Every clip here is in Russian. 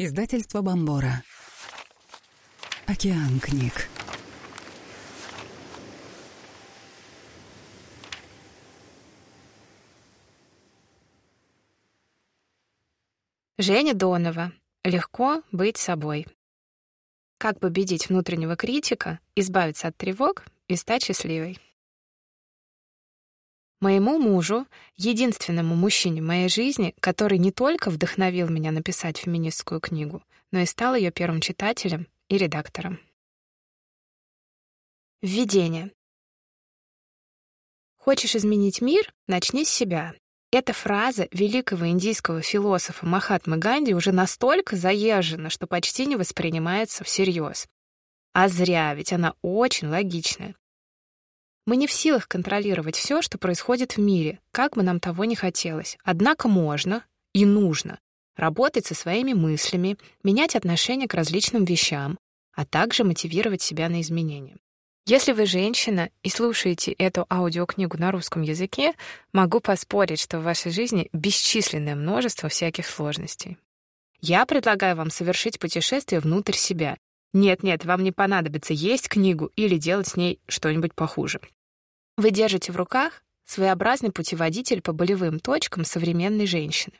Издательство Бомбора. Океан книг. Женя Донова. Легко быть собой. Как победить внутреннего критика, избавиться от тревог и стать счастливой. Моему мужу, единственному мужчине в моей жизни, который не только вдохновил меня написать феминистскую книгу, но и стал ее первым читателем и редактором. Введение. Хочешь изменить мир? Начни с себя. Эта фраза великого индийского философа Махатмы Ганди уже настолько заезжена, что почти не воспринимается всерьез. А зря, ведь она очень логичная. Мы не в силах контролировать все, что происходит в мире, как бы нам того не хотелось. Однако можно и нужно работать со своими мыслями, менять отношение к различным вещам, а также мотивировать себя на изменения. Если вы женщина и слушаете эту аудиокнигу на русском языке, могу поспорить, что в вашей жизни бесчисленное множество всяких сложностей. Я предлагаю вам совершить путешествие внутрь себя. Нет-нет, вам не понадобится есть книгу или делать с ней что-нибудь похуже. Вы держите в руках своеобразный путеводитель по болевым точкам современной женщины.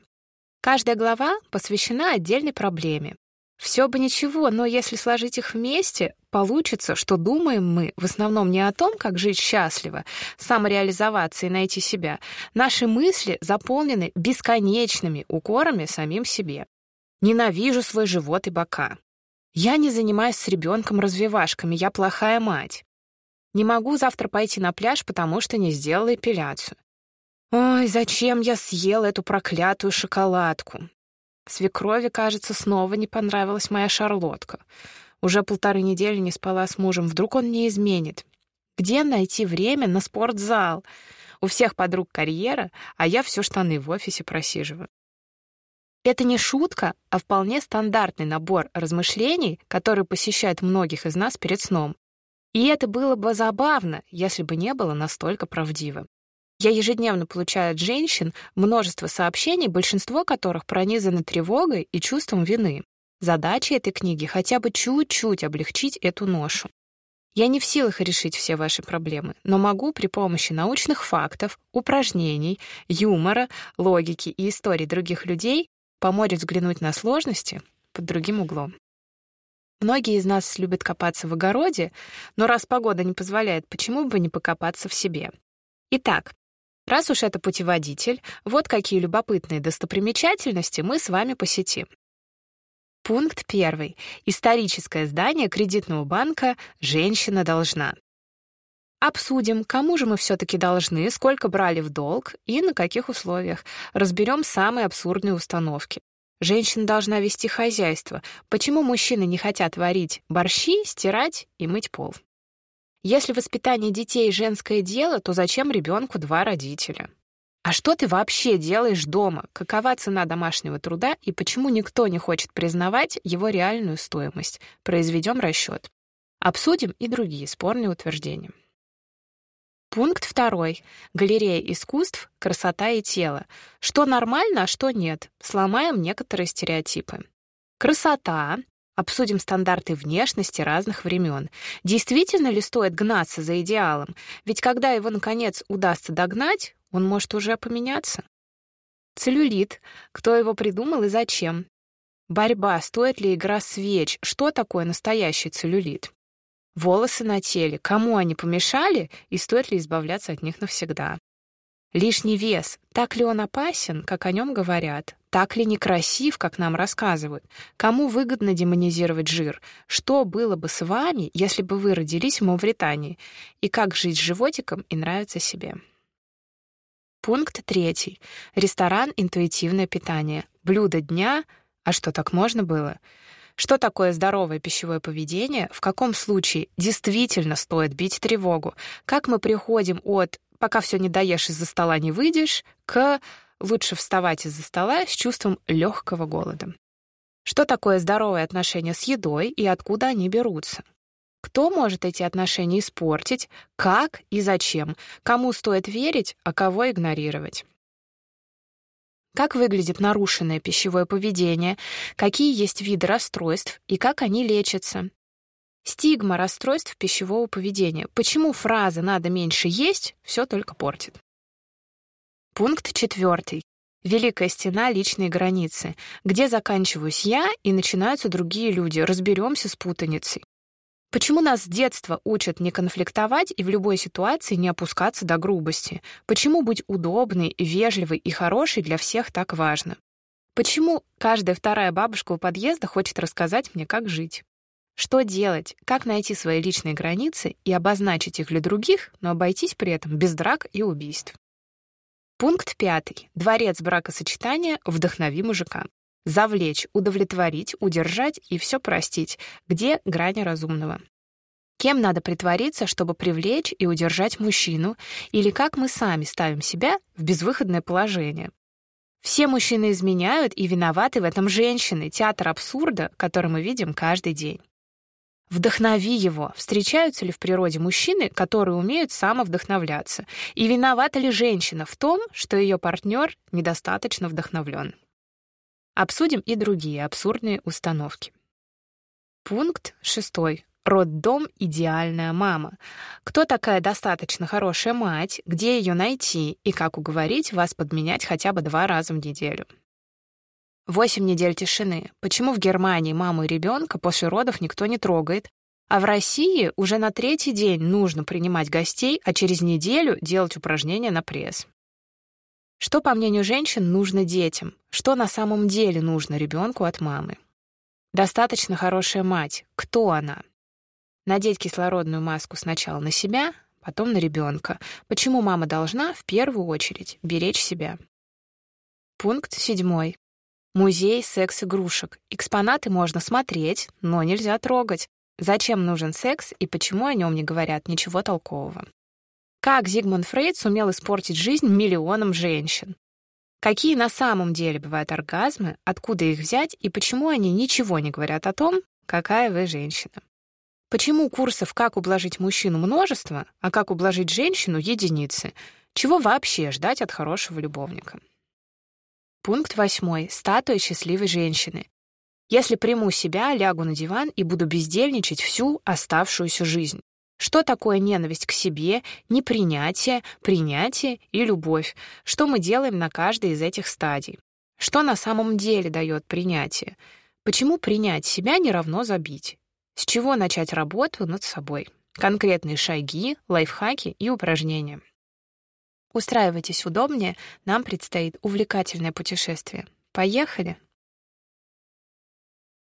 Каждая глава посвящена отдельной проблеме. Все бы ничего, но если сложить их вместе, получится, что думаем мы в основном не о том, как жить счастливо, самореализоваться и найти себя. Наши мысли заполнены бесконечными укорами самим себе. Ненавижу свой живот и бока. Я не занимаюсь с ребенком развивашками, я плохая мать. Не могу завтра пойти на пляж, потому что не сделала эпиляцию. Ой, зачем я съела эту проклятую шоколадку? Свекрови, кажется, снова не понравилась моя шарлотка. Уже полторы недели не спала с мужем. Вдруг он не изменит? Где найти время на спортзал? У всех подруг карьера, а я все штаны в офисе просиживаю. Это не шутка, а вполне стандартный набор размышлений, который посещает многих из нас перед сном. И это было бы забавно, если бы не было настолько правдиво. Я ежедневно получаю от женщин множество сообщений, большинство которых пронизаны тревогой и чувством вины. Задача этой книги — хотя бы чуть-чуть облегчить эту ношу. Я не в силах решить все ваши проблемы, но могу при помощи научных фактов, упражнений, юмора, логики и историй других людей помочь взглянуть на сложности под другим углом. Многие из нас любят копаться в огороде, но раз погода не позволяет, почему бы не покопаться в себе? Итак, раз уж это путеводитель, вот какие любопытные достопримечательности мы с вами посетим. Пункт первый. Историческое здание кредитного банка «Женщина должна». Обсудим, кому же мы все-таки должны, сколько брали в долг и на каких условиях. Разберем самые абсурдные установки. Женщина должна вести хозяйство. Почему мужчины не хотят варить борщи, стирать и мыть пол? Если воспитание детей — женское дело, то зачем ребенку два родителя? А что ты вообще делаешь дома? Какова цена домашнего труда и почему никто не хочет признавать его реальную стоимость? Произведем расчет. Обсудим и другие спорные утверждения. Пункт второй. Галерея искусств «Красота и тело». Что нормально, а что нет. Сломаем некоторые стереотипы. Красота. Обсудим стандарты внешности разных времен. Действительно ли стоит гнаться за идеалом? Ведь когда его, наконец, удастся догнать, он может уже поменяться. Целлюлит. Кто его придумал и зачем? Борьба. Стоит ли игра свеч? Что такое настоящий целлюлит? Волосы на теле, кому они помешали и стоит ли избавляться от них навсегда? Лишний вес, так ли он опасен, как о нем говорят? Так ли некрасив, как нам рассказывают? Кому выгодно демонизировать жир? Что было бы с вами, если бы вы родились в Мавритании? И как жить с животиком и нравиться себе? Пункт третий. Ресторан «Интуитивное питание». Блюдо дня. А что, так можно было? Что такое здоровое пищевое поведение, в каком случае действительно стоит бить тревогу, как мы приходим от «пока все не доешь из-за стола не выйдешь» к «лучше вставать из-за стола с чувством легкого голода». Что такое здоровые отношения с едой и откуда они берутся? Кто может эти отношения испортить, как и зачем, кому стоит верить, а кого игнорировать? Как выглядит нарушенное пищевое поведение, какие есть виды расстройств и как они лечатся. Стигма расстройств пищевого поведения. Почему фраза «надо меньше есть» все только портит. Пункт четвертый. Великая стена личной границы. Где заканчиваюсь я и начинаются другие люди. Разберемся с путаницей. Почему нас с детства учат не конфликтовать и в любой ситуации не опускаться до грубости? Почему быть удобной, вежливой и хорошей для всех так важно? Почему каждая вторая бабушка у подъезда хочет рассказать мне, как жить? Что делать? Как найти свои личные границы и обозначить их для других, но обойтись при этом без драк и убийств? Пункт пятый. Дворец бракосочетания «Вдохнови мужика». Завлечь, удовлетворить, удержать и все простить. Где грани разумного? Кем надо притвориться, чтобы привлечь и удержать мужчину, или как мы сами ставим себя в безвыходное положение? Все мужчины изменяют, и виноваты в этом женщины, театр абсурда, который мы видим каждый день. Вдохнови его. Встречаются ли в природе мужчины, которые умеют самовдохновляться? И виновата ли женщина в том, что ее партнер недостаточно вдохновлен? Обсудим и другие абсурдные установки. Пункт шестой. Роддом — идеальная мама. Кто такая достаточно хорошая мать, где ее найти и как уговорить вас подменять хотя бы два раза в неделю? Восемь недель тишины. Почему в Германии маму и ребенка после родов никто не трогает, а в России уже на третий день нужно принимать гостей, а через неделю делать упражнения на пресс? Что, по мнению женщин, нужно детям? Что на самом деле нужно ребенку от мамы? Достаточно хорошая мать. Кто она? Надеть кислородную маску сначала на себя, потом на ребенка. Почему мама должна в первую очередь беречь себя? Пункт седьмой. Музей секс-игрушек. Экспонаты можно смотреть, но нельзя трогать. Зачем нужен секс и почему о нем не говорят ничего толкового? Как Зигмунд Фрейд сумел испортить жизнь миллионам женщин? Какие на самом деле бывают оргазмы, откуда их взять и почему они ничего не говорят о том, какая вы женщина? Почему курсов «Как ублажить мужчину» множество, а «Как ублажить женщину» — единицы? Чего вообще ждать от хорошего любовника? Пункт восьмой. Статуя счастливой женщины. Если приму себя, лягу на диван и буду бездельничать всю оставшуюся жизнь. Что такое ненависть к себе, непринятие, принятие и любовь? Что мы делаем на каждой из этих стадий? Что на самом деле дает принятие? Почему принять себя не равно забить? С чего начать работу над собой? Конкретные шаги, лайфхаки и упражнения. Устраивайтесь удобнее, нам предстоит увлекательное путешествие. Поехали!